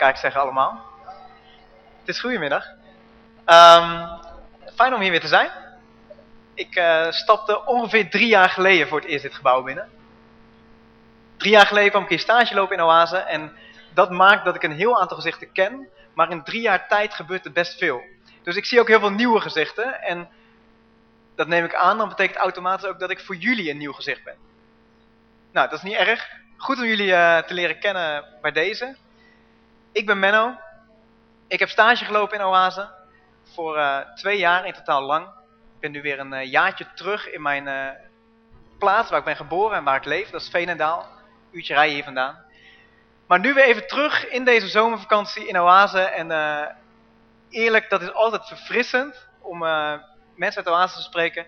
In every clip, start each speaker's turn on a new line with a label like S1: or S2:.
S1: Kijk, zeggen allemaal. Het is goedemiddag. Um, fijn om hier weer te zijn. Ik uh, stapte ongeveer drie jaar geleden voor het eerst dit gebouw binnen. Drie jaar geleden kwam ik hier stage lopen in Oase en dat maakt dat ik een heel aantal gezichten ken, maar in drie jaar tijd gebeurt er best veel. Dus ik zie ook heel veel nieuwe gezichten en dat neem ik aan, dan betekent automatisch ook dat ik voor jullie een nieuw gezicht ben. Nou, dat is niet erg. Goed om jullie uh, te leren kennen bij deze. Ik ben Menno. Ik heb stage gelopen in Oase. Voor uh, twee jaar in totaal lang. Ik ben nu weer een uh, jaartje terug in mijn uh, plaats waar ik ben geboren en waar ik leef. Dat is Veenendaal. Uurtje rijden hier vandaan. Maar nu weer even terug in deze zomervakantie in Oase. En eerlijk, dat is altijd verfrissend om mensen uit Oase te spreken.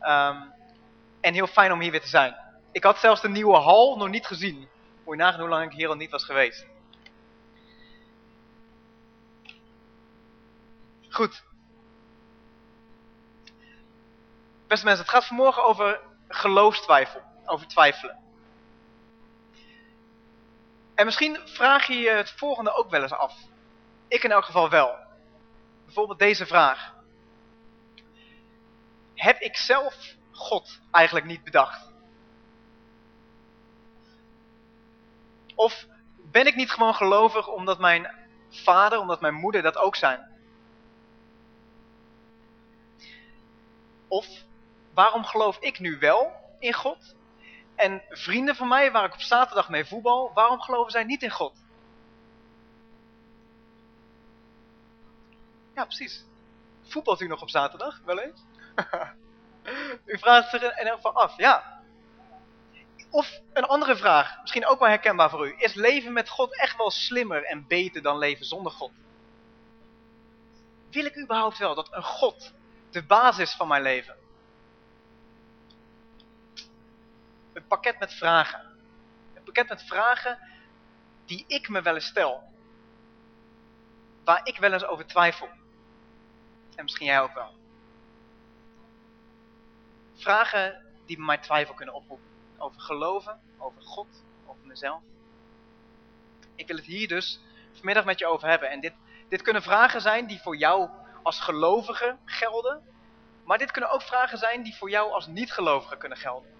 S1: Um, en heel fijn om hier weer te zijn. Ik had zelfs de nieuwe hal nog niet gezien. Moet je nagaan hoe lang ik hier al niet was geweest. Goed. Beste mensen, het gaat vanmorgen over geloofstwijfel. Over twijfelen. En misschien vraag je je het volgende ook wel eens af. Ik in elk geval wel. Bijvoorbeeld deze vraag. Heb ik zelf God eigenlijk niet bedacht? Of ben ik niet gewoon gelovig omdat mijn vader, omdat mijn moeder dat ook zijn? Of waarom geloof ik nu wel in God? En vrienden van mij, waar ik op zaterdag mee voetbal, waarom geloven zij niet in God? Ja, precies. Voetbalt u nog op zaterdag, wel eens? u vraagt zich in elk geval af, ja. Of een andere vraag, misschien ook wel herkenbaar voor u. Is leven met God echt wel slimmer en beter dan leven zonder God? Wil ik überhaupt wel dat een God de basis van mijn leven? Een pakket met vragen. Een pakket met vragen die ik me wel eens stel. Waar ik wel eens over twijfel. En misschien jij ook wel. Vragen die mij twijfel kunnen oproepen over geloven, over God, over mezelf. Ik wil het hier dus vanmiddag met je over hebben. En dit, dit kunnen vragen zijn die voor jou als gelovige gelden. Maar dit kunnen ook vragen zijn die voor jou als niet-gelovige kunnen gelden.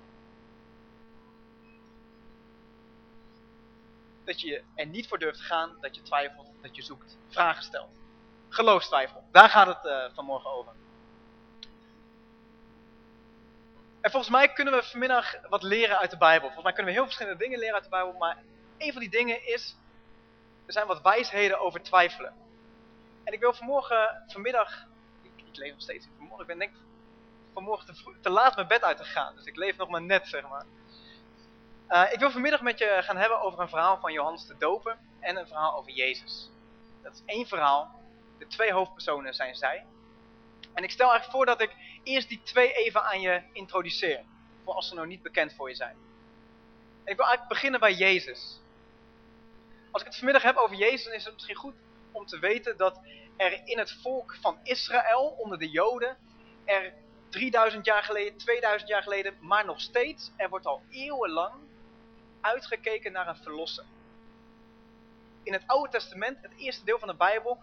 S1: Dat je er niet voor durft gaan, dat je twijfelt, dat je zoekt, vragen stelt. Geloofstwijfel, daar gaat het uh, vanmorgen over. En volgens mij kunnen we vanmiddag wat leren uit de Bijbel. Volgens mij kunnen we heel verschillende dingen leren uit de Bijbel. Maar een van die dingen is, er zijn wat wijsheden over twijfelen. En ik wil vanmorgen, vanmiddag, ik, ik leef nog steeds vanmorgen, ik ben denk vanmorgen te, laat mijn bed uit te gaan. Dus ik leef nog maar net, zeg maar. Uh, ik wil vanmiddag met je gaan hebben over een verhaal van Johannes de Doper en een verhaal over Jezus. Dat is één verhaal. De twee hoofdpersonen zijn zij. En ik stel eigenlijk voor dat ik eerst die twee even aan je introduceer. Voor als ze nog niet bekend voor je zijn. Ik wil eigenlijk beginnen bij Jezus. Als ik het vanmiddag heb over Jezus, dan is het misschien goed om te weten dat er in het volk van Israël, onder de Joden, er 3000 jaar geleden, 2000 jaar geleden, maar nog steeds, er wordt al eeuwenlang uitgekeken naar een verlosser. In het Oude Testament, het eerste deel van de Bijbel,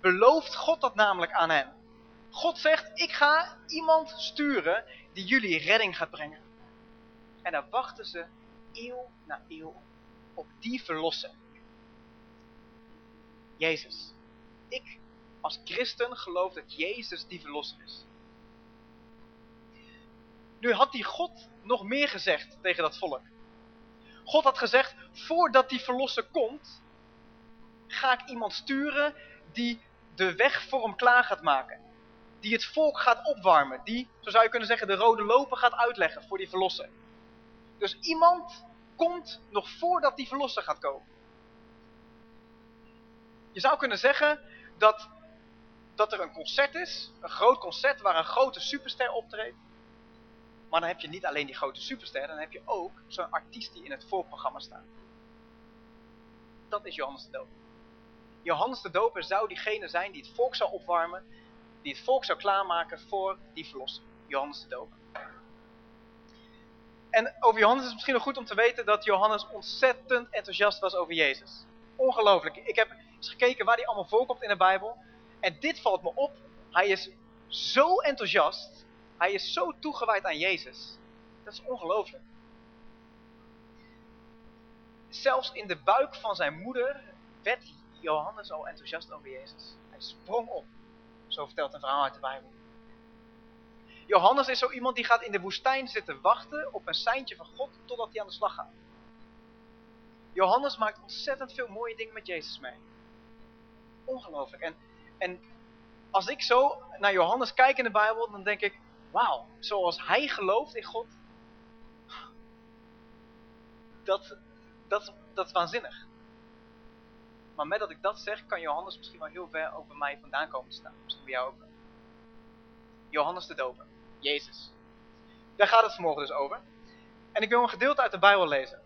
S1: belooft God dat namelijk aan hen. God zegt, ik ga iemand sturen die jullie redding gaat brengen. En daar wachten ze eeuw na eeuw op die verlosser. Jezus. Ik als christen geloof dat Jezus die verlosser is. Nu had die God nog meer gezegd tegen dat volk. God had gezegd, voordat die verlosser komt, ga ik iemand sturen die de weg voor hem klaar gaat maken die het volk gaat opwarmen. Die, zo zou je kunnen zeggen, de rode lopen gaat uitleggen voor die verlosser. Dus iemand komt nog voordat die verlosser gaat komen. Je zou kunnen zeggen dat, dat er een concert is, een groot concert waar een grote superster optreedt. Maar dan heb je niet alleen die grote superster, dan heb je ook zo'n artiest die in het voorprogramma staat. Dat is Johannes de Doper. Johannes de Doper zou diegene zijn die het volk zou opwarmen die het volk zou klaarmaken voor die verlossing. Johannes de Doper. En over Johannes is het misschien nog goed om te weten dat Johannes ontzettend enthousiast was over Jezus. Ongelooflijk. Ik heb gekeken waar hij allemaal voorkomt in de Bijbel. En dit valt me op. Hij is zo enthousiast. Hij is zo toegewijd aan Jezus. Dat is ongelooflijk. Zelfs in de buik van zijn moeder werd Johannes al enthousiast over Jezus. Hij sprong op. Zo vertelt een verhaal uit de Bijbel. Johannes is zo iemand die gaat in de woestijn zitten wachten op een seintje van God totdat hij aan de slag gaat. Johannes maakt ontzettend veel mooie dingen met Jezus mee. Ongelooflijk. En, en als ik zo naar Johannes kijk in de Bijbel, dan denk ik, wauw, zoals hij gelooft in God, dat, dat, dat is waanzinnig. Maar met dat ik dat zeg, kan Johannes misschien wel heel ver over mij vandaan komen te staan. Misschien bij jou ook. Johannes de Doper. Jezus. Daar gaat het vanmorgen dus over. En ik wil een gedeelte uit de Bijbel lezen.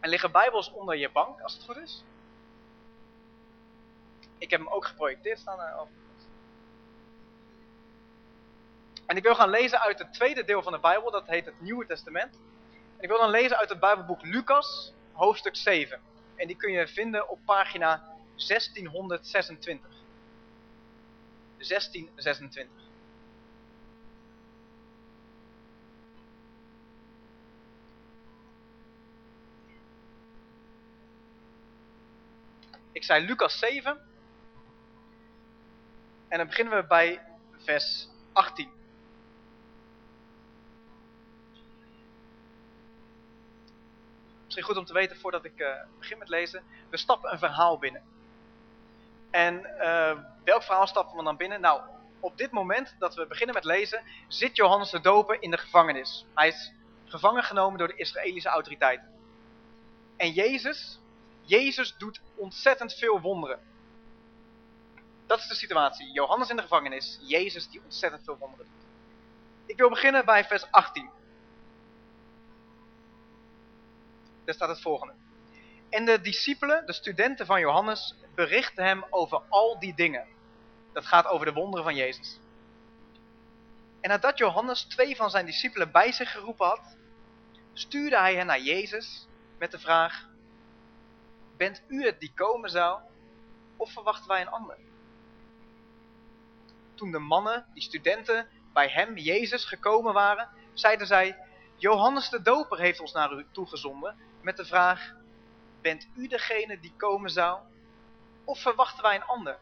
S1: En liggen Bijbels onder je bank, als het goed is. Ik heb hem ook geprojecteerd staan overigens. En ik wil gaan lezen uit het tweede deel van de Bijbel, dat heet het Nieuwe Testament. En ik wil dan lezen uit het Bijbelboek Lucas, hoofdstuk 7. En die kun je vinden op pagina 1626. 1626. Ik zei Lucas 7. En dan beginnen we bij vers 18. Misschien goed om te weten voordat ik uh, begin met lezen. We stappen een verhaal binnen. En uh, welk verhaal stappen we dan binnen? Nou, op dit moment dat we beginnen met lezen, zit Johannes de Doper in de gevangenis. Hij is gevangen genomen door de Israëlische autoriteiten. En Jezus, Jezus doet ontzettend veel wonderen. Dat is de situatie. Johannes in de gevangenis, Jezus die ontzettend veel wonderen doet. Ik wil beginnen bij vers 18. Daar staat het volgende. En de discipelen, de studenten van Johannes, berichten hem over al die dingen. Dat gaat over de wonderen van Jezus. En nadat Johannes twee van zijn discipelen bij zich geroepen had, stuurde hij hen naar Jezus met de vraag, Bent u het die komen zou, of verwachten wij een ander? Toen de mannen, die studenten, bij hem, Jezus, gekomen waren, zeiden zij, Johannes de Doper heeft ons naar u toegezonden met de vraag, bent u degene die komen zou, of verwachten wij een ander?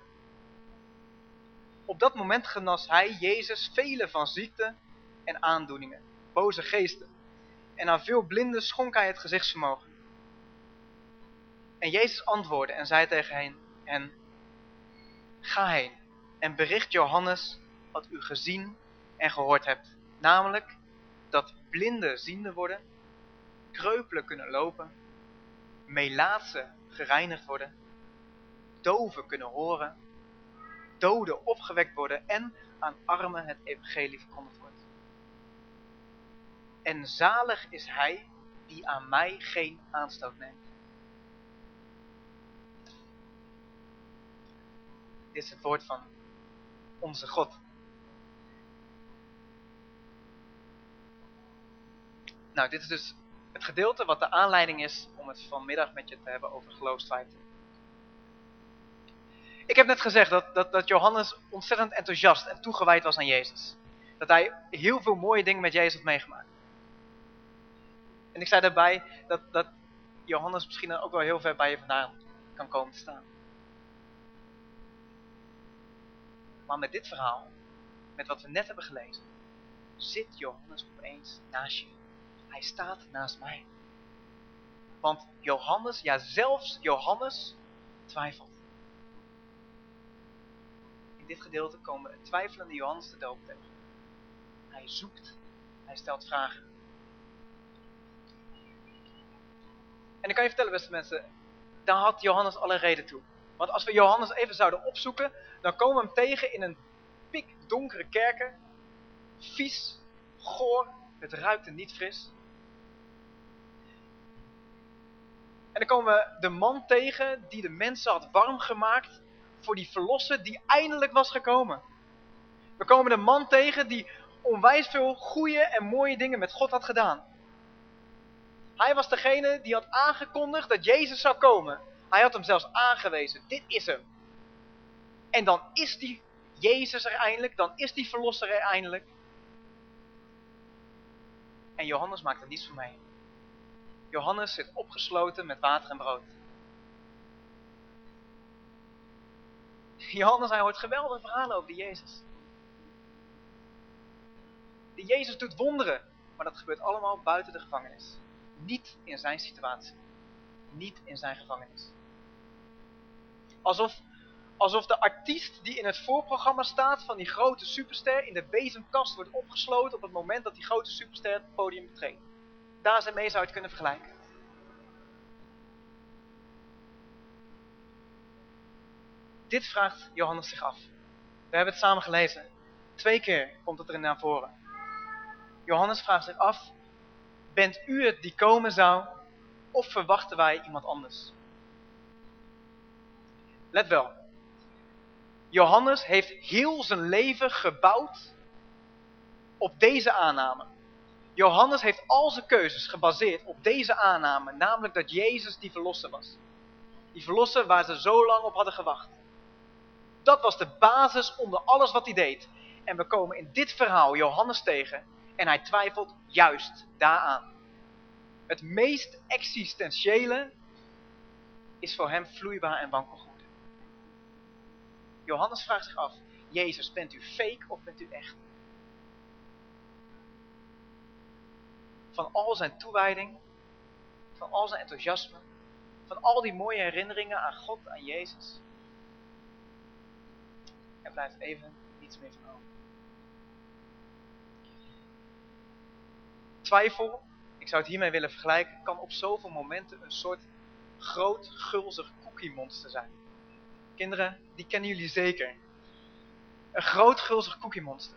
S1: Op dat moment genas hij, Jezus, vele van ziekten en aandoeningen, boze geesten. En aan veel blinden schonk hij het gezichtsvermogen. En Jezus antwoordde en zei tegen hen, ga heen en bericht Johannes wat u gezien en gehoord hebt. Namelijk dat blinden ziende worden, kreupelen kunnen lopen, melaatsen gereinigd worden, doven kunnen horen, doden opgewekt worden en aan armen het evangelie verkondigd wordt. En zalig is hij die aan mij geen aanstoot neemt. Dit is het woord van onze God. Nou, dit is dus het gedeelte wat de aanleiding is om het vanmiddag met je te hebben over geloofstwijfel. Ik heb net gezegd dat, dat, dat Johannes ontzettend enthousiast en toegewijd was aan Jezus. Dat hij heel veel mooie dingen met Jezus had meegemaakt. En ik zei daarbij dat, dat Johannes misschien ook wel heel ver bij je vandaan kan komen te staan. Maar met dit verhaal, met wat we net hebben gelezen, zit Johannes opeens naast je. Hij staat naast mij. Want Johannes, ja zelfs Johannes, twijfelt. In dit gedeelte komen twijfelende Johannes de doop tegen. Hij zoekt, hij stelt vragen. En ik kan je vertellen, beste mensen, daar had Johannes alle reden toe. Want als we Johannes even zouden opzoeken, dan komen we hem tegen in een pikdonkere kerker. Vies, goor, het ruikt er niet fris. En dan komen we de man tegen die de mensen had warm gemaakt voor die verlosser die eindelijk was gekomen. We komen de man tegen die onwijs veel goede en mooie dingen met God had gedaan. Hij was degene die had aangekondigd dat Jezus zou komen. Hij had hem zelfs aangewezen. Dit is hem. En dan is die Jezus er eindelijk. Dan is die verlosser er eindelijk. En Johannes maakt er niets van mee. Johannes zit opgesloten met water en brood. Johannes, hij hoort geweldige verhalen over die Jezus. Die Jezus doet wonderen, maar dat gebeurt allemaal buiten de gevangenis. Niet in zijn situatie. Niet in zijn gevangenis. Alsof, alsof de artiest die in het voorprogramma staat van die grote superster in de bezemkast wordt opgesloten op het moment dat die grote superster het podium betreedt. Daar zijn mee zou het kunnen vergelijken. Dit vraagt Johannes zich af. We hebben het samen gelezen. Twee keer komt het erin naar voren. Johannes vraagt zich af, bent u het die komen zou, of verwachten wij iemand anders? Let wel. Johannes heeft heel zijn leven gebouwd op deze aanname. Johannes heeft al zijn keuzes gebaseerd op deze aanname, namelijk dat Jezus die verlosser was. Die verlosser waar ze zo lang op hadden gewacht. Dat was de basis onder alles wat hij deed. En we komen in dit verhaal Johannes tegen en hij twijfelt juist daaraan. Het meest existentiële is voor hem vloeibaar en wankelgoed. Johannes vraagt zich af, Jezus, bent u fake of bent u echt? Van al zijn toewijding, van al zijn enthousiasme, van al die mooie herinneringen aan God, aan Jezus. Er blijft even niets meer van over. Twijfel, ik zou het hiermee willen vergelijken, kan op zoveel momenten een soort groot, gulzig koekiemonster zijn. Kinderen, die kennen jullie zeker. Een groot gulzig koekiemonster.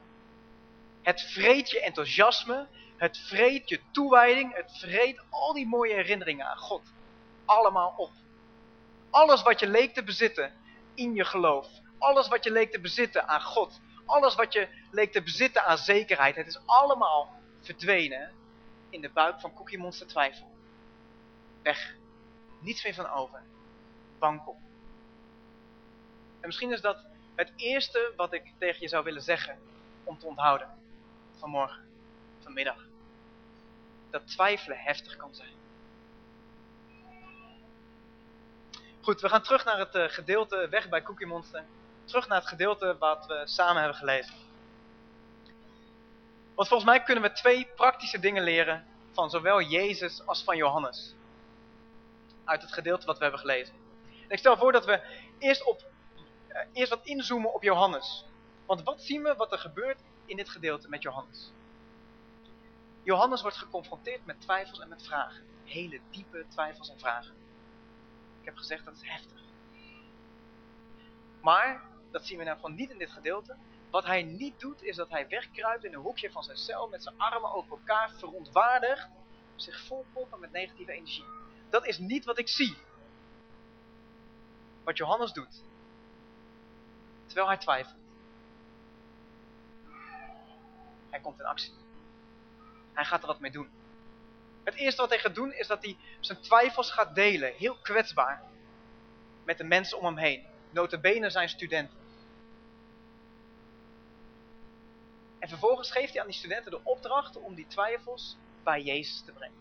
S1: Het vreet je enthousiasme, het vreet je toewijding, het vreet al die mooie herinneringen aan God. Allemaal op. Alles wat je leek te bezitten in je geloof. Alles wat je leek te bezitten aan God. Alles wat je leek te bezitten aan zekerheid. Het is allemaal verdwenen in de buik van Cookie Monster twijfel. Weg. Niets meer van over. Wankel. En misschien is dat het eerste wat ik tegen je zou willen zeggen om te onthouden. Vanmorgen, vanmiddag. Dat twijfelen heftig kan zijn. Goed, we gaan terug naar het eh, gedeelte weg bij Cookie Monster. Terug naar het gedeelte wat we samen hebben gelezen. Want volgens mij kunnen we twee praktische dingen leren van zowel Jezus als van Johannes. Uit het gedeelte wat we hebben gelezen. En ik stel voor dat we eerst, op, eerst wat inzoomen op Johannes. Want wat zien we wat er gebeurt in dit gedeelte met Johannes? Johannes wordt geconfronteerd met twijfels en met vragen. Hele diepe twijfels en vragen. Ik heb gezegd dat is heftig. Maar, dat zien we nou gewoon niet in dit gedeelte. Wat hij niet doet, is dat hij wegkruipt in een hoekje van zijn cel met zijn armen over elkaar, verontwaardigd, zich volproppen met negatieve energie. Dat is niet wat ik zie. Wat Johannes doet. Terwijl hij twijfelt. Hij komt in actie. Hij gaat er wat mee doen. Het eerste wat hij gaat doen is dat hij zijn twijfels gaat delen. Heel kwetsbaar. Met de mensen om hem heen. Notabene zijn studenten. En vervolgens geeft hij aan die studenten de opdracht om die twijfels bij Jezus te brengen.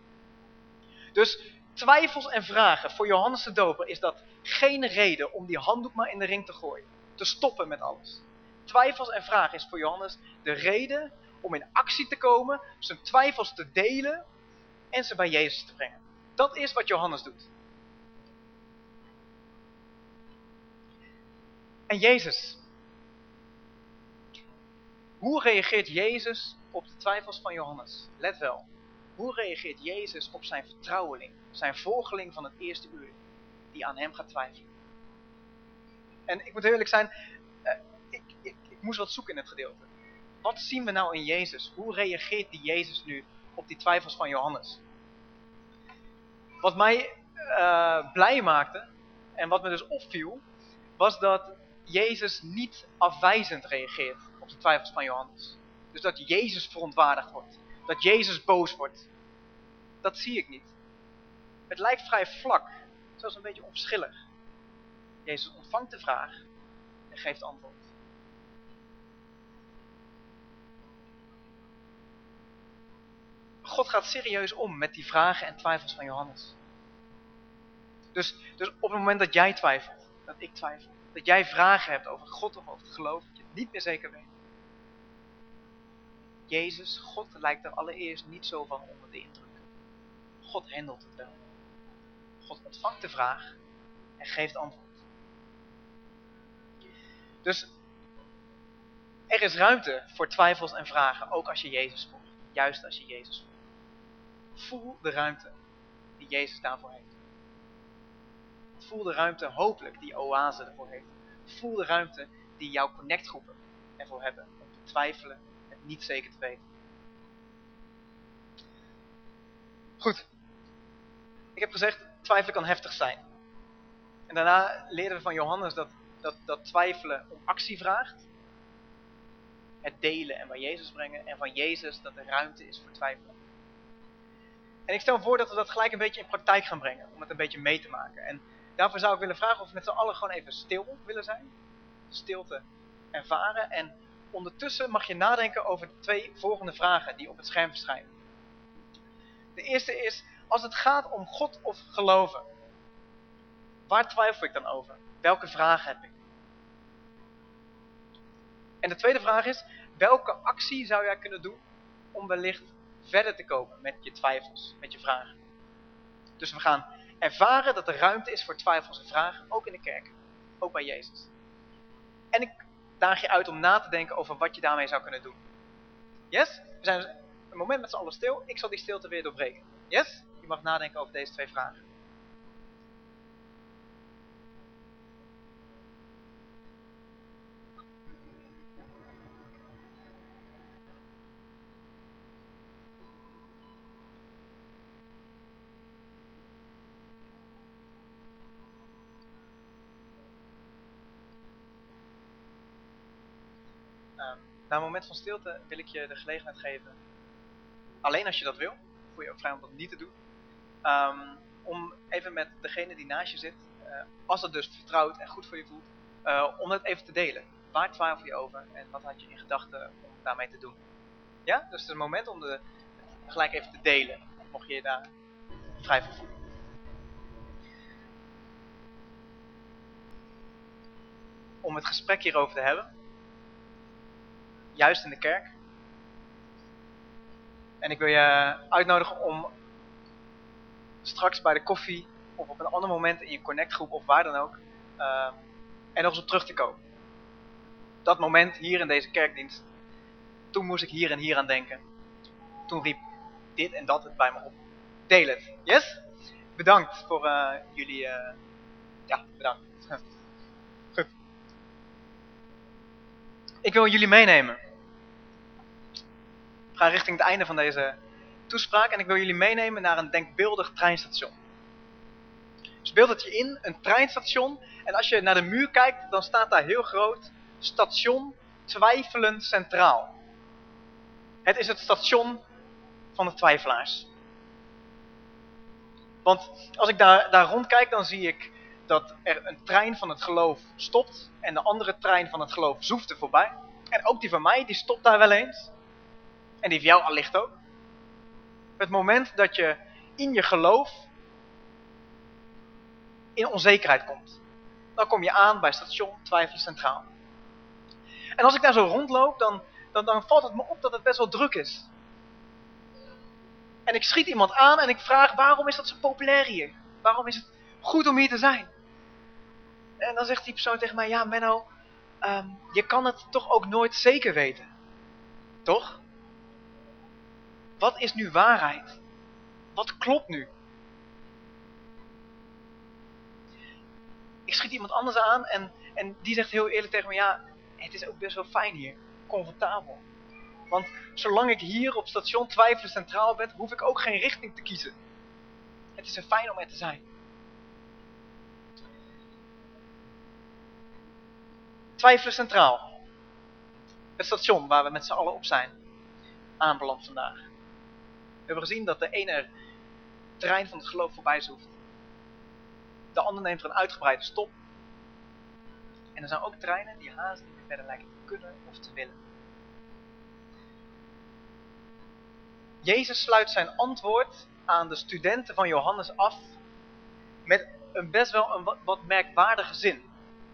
S1: Dus twijfels en vragen voor Johannes de Doper is dat geen reden om die handdoek maar in de ring te gooien. Te stoppen met alles. Twijfels en vragen is voor Johannes de reden om in actie te komen, zijn twijfels te delen en ze bij Jezus te brengen. Dat is wat Johannes doet. En Jezus. Hoe reageert Jezus op de twijfels van Johannes? Let wel. Hoe reageert Jezus op zijn vertrouweling, zijn volgeling van het eerste uur, die aan hem gaat twijfelen? En ik moet eerlijk zijn, uh, ik, ik, ik moest wat zoeken in het gedeelte. Wat zien we nou in Jezus? Hoe reageert die Jezus nu op die twijfels van Johannes? Wat mij uh, blij maakte, en wat me dus opviel, was dat Jezus niet afwijzend reageert op de twijfels van Johannes. Dus dat Jezus verontwaardigd wordt. Dat Jezus boos wordt. Dat zie ik niet. Het lijkt vrij vlak. zelfs een beetje onverschillig. Jezus ontvangt de vraag en geeft antwoord. God gaat serieus om met die vragen en twijfels van Johannes. Dus, dus op het moment dat jij twijfelt, dat ik twijfel, dat jij vragen hebt over God of over het geloof, dat je het niet meer zeker weet. Jezus, God lijkt er allereerst niet zo van onder de indruk. God handelt het wel. God ontvangt de vraag en geeft antwoord. Dus er is ruimte voor twijfels en vragen, ook als je Jezus volgt. Juist als je Jezus volgt. Voel de ruimte die Jezus daarvoor heeft. Voel de ruimte hopelijk die oase ervoor heeft. Voel de ruimte die jouw connectgroepen ervoor hebben om te twijfelen en niet zeker te weten. Goed. Ik heb gezegd, twijfelen kan heftig zijn. En daarna leren we van Johannes dat, dat, dat twijfelen om actie vraagt. Het delen en bij Jezus brengen. En van Jezus dat er ruimte is voor twijfelen. En ik stel voor dat we dat gelijk een beetje in praktijk gaan brengen. Om het een beetje mee te maken. En daarvoor zou ik willen vragen of we met z'n allen gewoon even stil willen zijn. Stilte ervaren. En ondertussen mag je nadenken over de twee volgende vragen die op het scherm verschijnen. De eerste is, als het gaat om God of geloven. Waar twijfel ik dan over? Welke vragen heb ik? En de tweede vraag is, welke actie zou jij kunnen doen om wellicht verder te komen met je twijfels, met je vragen? Dus we gaan ervaren dat er ruimte is voor twijfels en vragen, ook in de kerk, ook bij Jezus. En ik daag je uit om na te denken over wat je daarmee zou kunnen doen. Yes? We zijn een moment met z'n allen stil, ik zal die stilte weer doorbreken. Yes? Je mag nadenken over deze twee vragen. Na een moment van stilte wil ik je de gelegenheid geven, alleen als je dat wil, voel je ook vrij om dat niet te doen, um, om even met degene die naast je zit, uh, als het dus vertrouwd en goed voor je voelt, uh, om het even te delen. Waar twijfel je over en wat had je in gedachten om daarmee te doen? Ja, dus het is een moment om de, gelijk even te delen, mocht je je daar vrij voor voelen. Om het gesprek hierover te hebben, juist in de kerk. En ik wil je uitnodigen om straks bij de koffie of op een ander moment in je connectgroep of waar dan ook uh, er nog eens op terug te komen. Dat moment hier in deze kerkdienst, toen moest ik hier en hier aan denken. Toen riep dit en dat het bij me op. Deel het. Yes? Bedankt voor uh, jullie, uh, ja, bedankt. Goed. Ik wil jullie meenemen ga richting het einde van deze toespraak en ik wil jullie meenemen naar een denkbeeldig treinstation. Dus beeld het je in, een treinstation. En als je naar de muur kijkt, dan staat daar heel groot station Twijfelend Centraal. Het is het station van de twijfelaars. Want als ik daar, daar rondkijk, dan zie ik dat er een trein van het geloof stopt. En de andere trein van het geloof zoeft er voorbij. En ook die van mij, die stopt daar wel eens. En die van jou allicht ook. Het moment dat je in je geloof in onzekerheid komt. Dan kom je aan bij station Twijfel Centraal. En als ik daar zo rondloop, dan, dan, dan valt het me op dat het best wel druk is. En ik schiet iemand aan en ik vraag, waarom is dat zo populair hier? Waarom is het goed om hier te zijn? En dan zegt die persoon tegen mij, ja Menno, um, je kan het toch ook nooit zeker weten. Toch? Wat is nu waarheid? Wat klopt nu? Ik schiet iemand anders aan en, en die zegt heel eerlijk tegen me, ja, het is ook best wel fijn hier, comfortabel. Want zolang ik hier op station Twijfelen Centraal ben, hoef ik ook geen richting te kiezen. Het is er fijn om er te zijn. Twijfelen Centraal. Het station waar we met z'n allen op zijn. Aanbeland vandaag. We hebben gezien dat de ene trein van het geloof voorbij zoeft. De ander neemt er een uitgebreide stop. En er zijn ook treinen die haast niet meer verder lijken te kunnen of te willen. Jezus sluit zijn antwoord aan de studenten van Johannes af met een best wel een wat merkwaardige zin.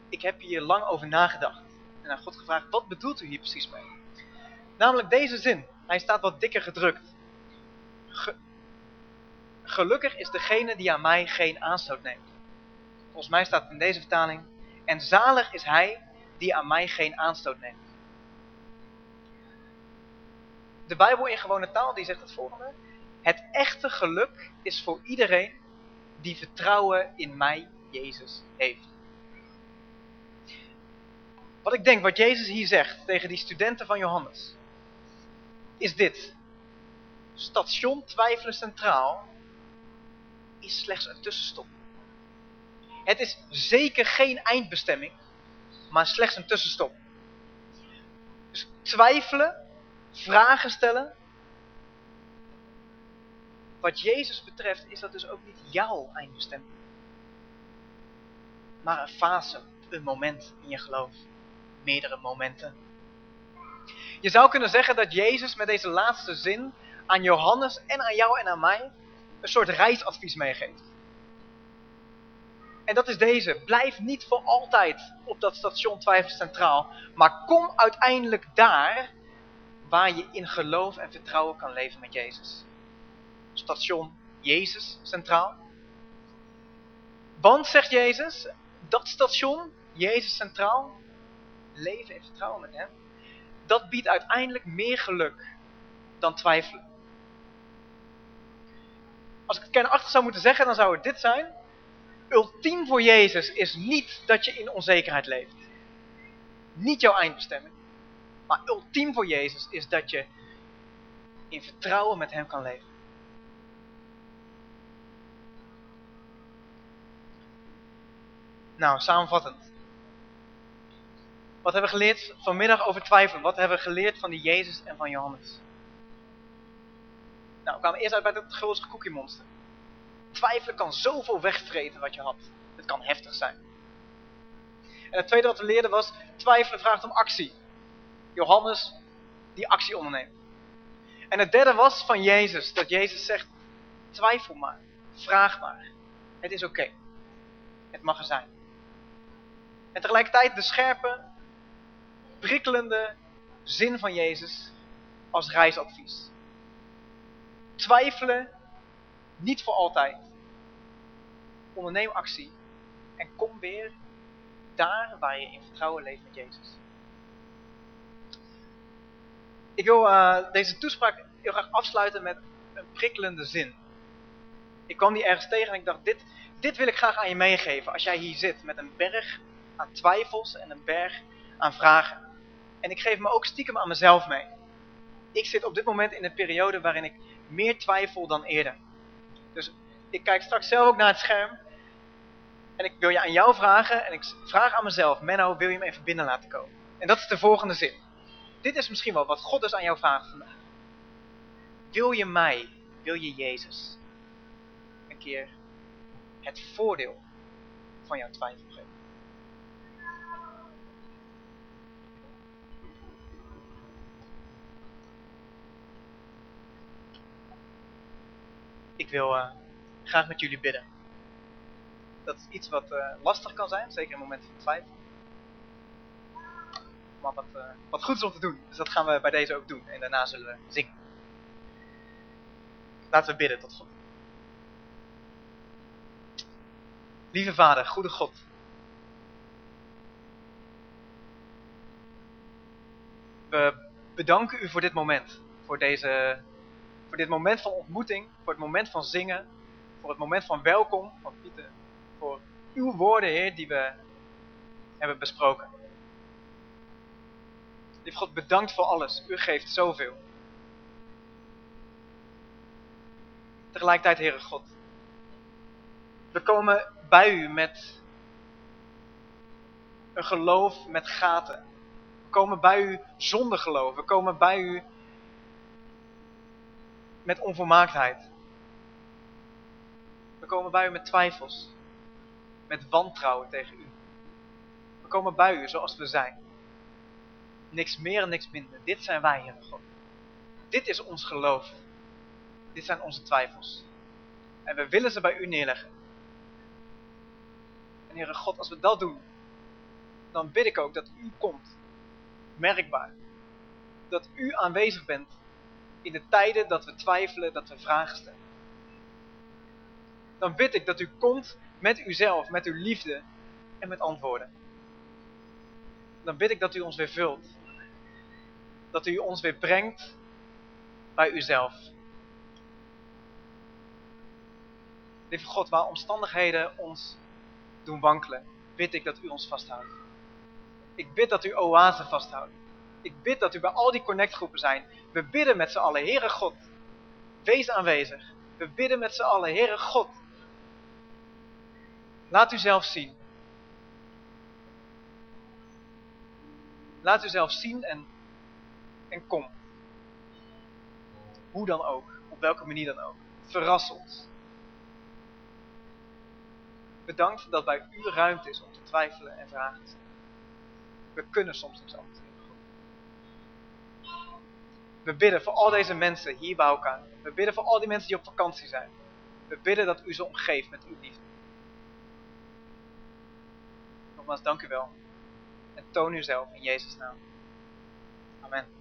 S1: Ik heb hier lang over nagedacht en aan God gevraagd, wat bedoelt u hier precies mee? Namelijk deze zin, hij staat wat dikker gedrukt. gelukkig is degene die aan mij geen aanstoot neemt. Volgens mij staat het in deze vertaling, en zalig is hij die aan mij geen aanstoot neemt. De Bijbel in gewone taal die zegt het volgende. Het echte geluk is voor iedereen die vertrouwen in mij, Jezus, heeft. Wat ik denk, wat Jezus hier zegt tegen die studenten van Johannes, is dit. Station Twijfelen Centraal is slechts een tussenstop. Het is zeker geen eindbestemming, maar slechts een tussenstop. Dus twijfelen, vragen stellen. Wat Jezus betreft is dat dus ook niet jouw eindbestemming. Maar een fase, een moment in je geloof. Meerdere momenten. Je zou kunnen zeggen dat Jezus met deze laatste zin aan Johannes en aan jou en aan mij een soort reisadvies meegeeft. En dat is deze. Blijf niet voor altijd op dat station Twijfel Centraal. Maar kom uiteindelijk daar waar je in geloof en vertrouwen kan leven met Jezus. Station Jezus Centraal. Want, zegt Jezus, dat station, Jezus Centraal, leven en vertrouwen met Hem, dat biedt uiteindelijk meer geluk dan twijfelen. Als ik het kernachter zou moeten zeggen, dan zou het dit zijn. Ultiem voor Jezus is niet dat je in onzekerheid leeft. Niet jouw eindbestemming. Maar ultiem voor Jezus is dat je in vertrouwen met Hem kan leven. Nou, samenvattend. Wat hebben we geleerd vanmiddag over twijfelen? Wat hebben we geleerd van die Jezus en van Johannes? Nou, we kwamen eerst uit bij het grootste cookie monster. Twijfelen kan zoveel wegvreten wat je had. Het kan heftig zijn. En het tweede wat we leerden was, twijfelen vraagt om actie. Johannes die actie onderneemt. En het derde was van Jezus, dat Jezus zegt, twijfel maar, vraag maar. Het is oké. Het mag er zijn. En tegelijkertijd de scherpe, prikkelende zin van Jezus als reisadvies. Twijfelen niet voor altijd. Onderneem actie en kom weer daar waar je in vertrouwen leeft met Jezus. Ik wil uh, deze toespraak heel graag afsluiten met een prikkelende zin. Ik kwam die ergens tegen en ik dacht, dit, dit wil ik graag aan je meegeven. Als jij hier zit met een berg aan twijfels en een berg aan vragen. En ik geef me ook stiekem aan mezelf mee. Ik zit op dit moment in een periode waarin ik meer twijfel dan eerder. Dus ik kijk straks zelf ook naar het scherm. En ik wil je aan jou vragen. En ik vraag aan mezelf. Menno, wil je me even binnen laten komen? En dat is de volgende zin. Dit is misschien wel wat God dus aan jou vraagt vandaag. Wil je mij, wil je Jezus, een keer het voordeel van jouw twijfel geven? Ik wil uh, graag met jullie bidden. Dat is iets wat uh, lastig kan zijn, zeker in momenten van twijfel. Maar wat, uh, wat goed is om te doen. Dus dat gaan we bij deze ook doen. En daarna zullen we zingen. Laten we bidden tot God. Lieve Vader, goede God. We bedanken u voor dit moment. Voor deze voor dit moment van ontmoeting, voor het moment van zingen, voor het moment van welkom van Pieter, voor uw woorden, Heer, die we hebben besproken. Lief God, bedankt voor alles. U geeft zoveel. Tegelijkertijd, Heere God, we komen bij u met een geloof met gaten. We komen bij u zonder geloof. We komen bij u met onvolmaaktheid. We komen bij u met twijfels. met wantrouwen tegen u. We komen bij u zoals we zijn. Niks meer en niks minder. Dit zijn wij, Heere God. Dit is ons geloof. Dit zijn onze twijfels. En we willen ze bij u neerleggen. En Heere God, als we dat doen, dan bid ik ook dat u komt. Merkbaar. Dat u aanwezig bent in de tijden dat we twijfelen, dat we vragen stellen. Dan bid ik dat u komt met uzelf, met uw liefde en met antwoorden. Dan bid ik dat u ons weer vult. Dat u ons weer brengt bij uzelf. Lieve God, waar omstandigheden ons doen wankelen, bid ik dat u ons vasthoudt. Ik bid dat u oase vasthoudt. Ik bid dat u bij al die connectgroepen zijn. We bidden met z'n allen, Heere God, wees aanwezig. We bidden met z'n allen, Heere God, laat u zelf zien. Laat u zelf zien en, en kom. Hoe dan ook, op welke manier dan ook. Verras ons. Bedankt dat bij u ruimte is om te twijfelen en vragen te stellen. We kunnen soms niet anders. We bidden voor al deze mensen hier bij elkaar. We bidden voor al die mensen die op vakantie zijn. We bidden dat u ze omgeeft met uw liefde. Nogmaals, dank u wel. En toon uzelf in Jezus' naam. Amen.